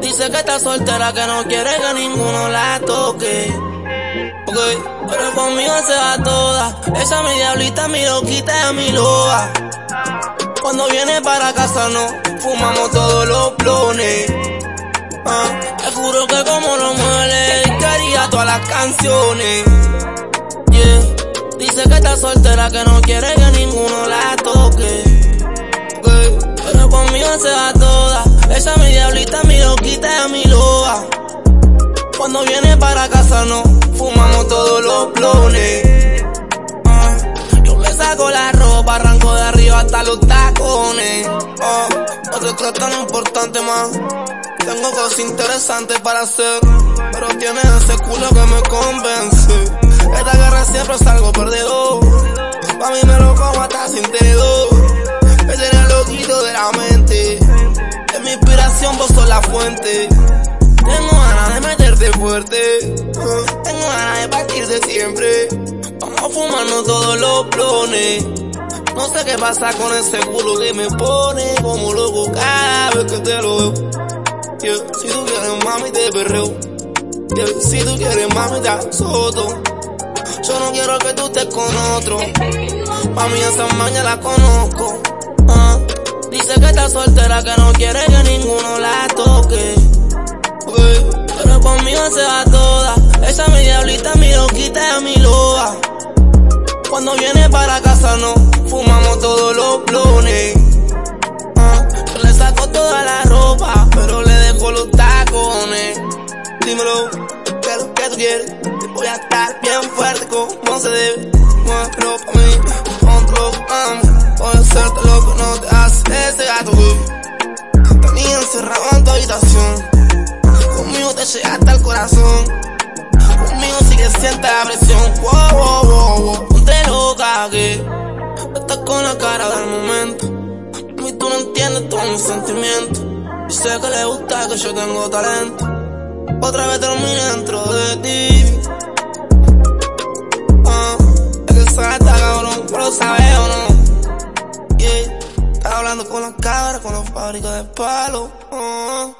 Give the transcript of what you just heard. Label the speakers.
Speaker 1: Dice que está soltera, que no quiere que ninguno la toque. Ok, pero conmigo se va toda. Esa mi diablita, mi loquita mi loa. Cuando viene para casa no fumamos todos los blones. Ah, te juro que como lo muele, quería todas las canciones. Dice que está soltera, que no quiere que ninguno la toque. Okay. Pero conmigo se va toda. Esa mi diablita, mi loquita a mi loa. Cuando viene para casa no fumamos todos los blones. Ah, yo me saco la ropa, arranco de arriba hasta los tacones. Ah, no te tan importante más. Tengo cosas interesantes para hacer, pero tienes ese culo que me convence. Inspiración, vos sos la fuente. Tengo ganas de meterte fuerte. Uh, tengo ganas de partir de siempre. Vamos a fumarnos todos los clones. No sé qué pasa con ese culo que me pone como loco cada vez que te lo veo. Yeah, si tú quieres mami te perreo. Yeah, si tú quieres mami te soto. Yo no quiero que tú estés con otro. Mami esa maña la conozco. Uh, dice que está soltera, que no quiere Pero conmigo se va toda. Esa mi diablita, mi loquita a mi loa. Cuando viene para casa no fumamos todos los blones. Uh, yo le saco toda la ropa, pero le dejo los tacones. Dímelo, ¿qué es lo que tú quieres? Voy a estar bien fuerte como se debe. Muévelo pa' mí, otro amo. Voy a hacerte lo que no te hace ese gato, Te llegaste al corazón. Conmigo siente la presión. Wow, wow, wow, wow. Ponte loca que estás con la cara del momento. Y tú no entiendes todos mis sentimientos. Y sé que le gusta que yo tengo talento. Otra vez terminé dentro de ti. Ah, es que salta cabrón, pero sabes o no. Yeah, estás hablando con la cabra, con los fábricas de palo. Ah.